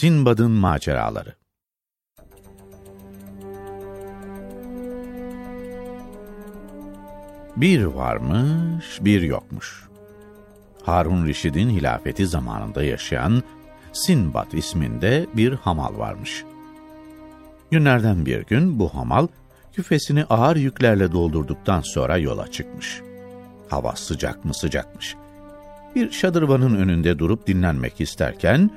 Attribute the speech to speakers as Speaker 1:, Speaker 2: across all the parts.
Speaker 1: Sinbad'ın maceraları Bir varmış, bir yokmuş. Harun Reşid'in hilafeti zamanında yaşayan Sinbad isminde bir hamal varmış. Günlerden bir gün bu hamal küfesini ağır yüklerle doldurduktan sonra yola çıkmış. Hava sıcak mı sıcakmış. Bir şadırvanın önünde durup dinlenmek isterken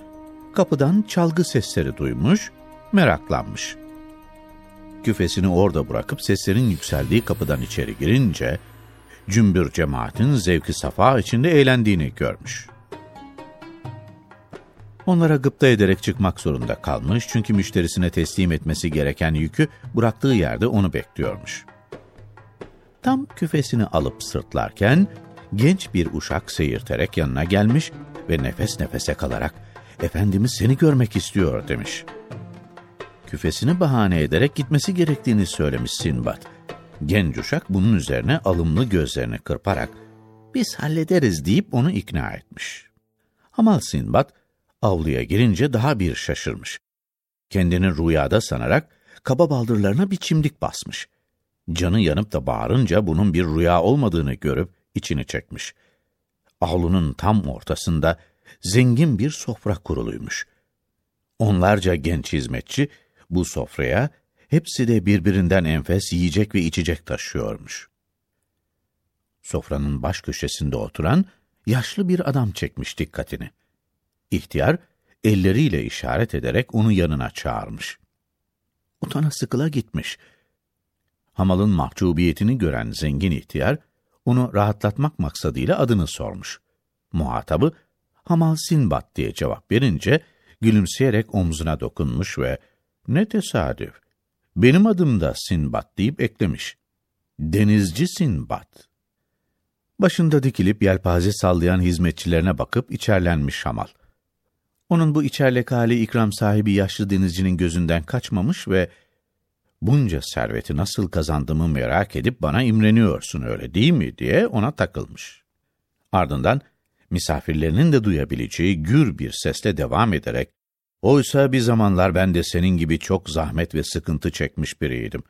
Speaker 1: kapıdan çalgı sesleri duymuş, meraklanmış. Küfesini orada bırakıp seslerin yükseldiği kapıdan içeri girince cümbür cemaatin zevki safa içinde eğlendiğini görmüş. Onlara gıpta ederek çıkmak zorunda kalmış çünkü müşterisine teslim etmesi gereken yükü bıraktığı yerde onu bekliyormuş. Tam küfesini alıp sırtlarken genç bir uşak seyirterek yanına gelmiş ve nefes nefese kalarak ''Efendimiz seni görmek istiyor.'' demiş. Küfesini bahane ederek gitmesi gerektiğini söylemiş Sinbad. Genç uşak bunun üzerine alımlı gözlerini kırparak ''Biz hallederiz.'' deyip onu ikna etmiş. Hamal Sinbad, avluya girince daha bir şaşırmış. Kendini rüyada sanarak kaba baldırlarına bir çimdik basmış. Canı yanıp da bağırınca bunun bir rüya olmadığını görüp içini çekmiş. Avlunun tam ortasında zengin bir sofra kuruluymuş. Onlarca genç hizmetçi bu sofraya hepsi de birbirinden enfes yiyecek ve içecek taşıyormuş. Sofranın baş köşesinde oturan yaşlı bir adam çekmiş dikkatini. İhtiyar, elleriyle işaret ederek onu yanına çağırmış. Utana sıkıla gitmiş. Hamalın mahcubiyetini gören zengin ihtiyar, onu rahatlatmak maksadıyla adını sormuş. Muhatabı, Hamal Sinbad diye cevap verince, gülümseyerek omzuna dokunmuş ve ne tesadüf, benim adım da Sinbad deyip eklemiş. Denizci Sinbad. Başında dikilip yelpaze sallayan hizmetçilerine bakıp içerlenmiş Hamal. Onun bu içerlek hali ikram sahibi yaşlı denizcinin gözünden kaçmamış ve bunca serveti nasıl kazandığımı merak edip bana imreniyorsun öyle değil mi diye ona takılmış. Ardından misafirlerinin de duyabileceği gür bir sesle devam ederek Oysa bir zamanlar ben de senin gibi çok zahmet ve sıkıntı çekmiş biriydim.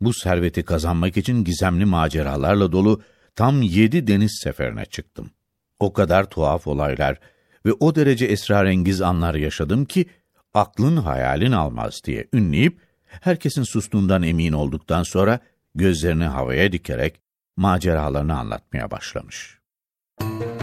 Speaker 1: Bu serveti kazanmak için gizemli maceralarla dolu tam yedi deniz seferine çıktım. O kadar tuhaf olaylar ve o derece esrarengiz anlar yaşadım ki aklın hayalin almaz diye ünleyip herkesin sustuğundan emin olduktan sonra gözlerini havaya dikerek maceralarını anlatmaya başlamış. Müzik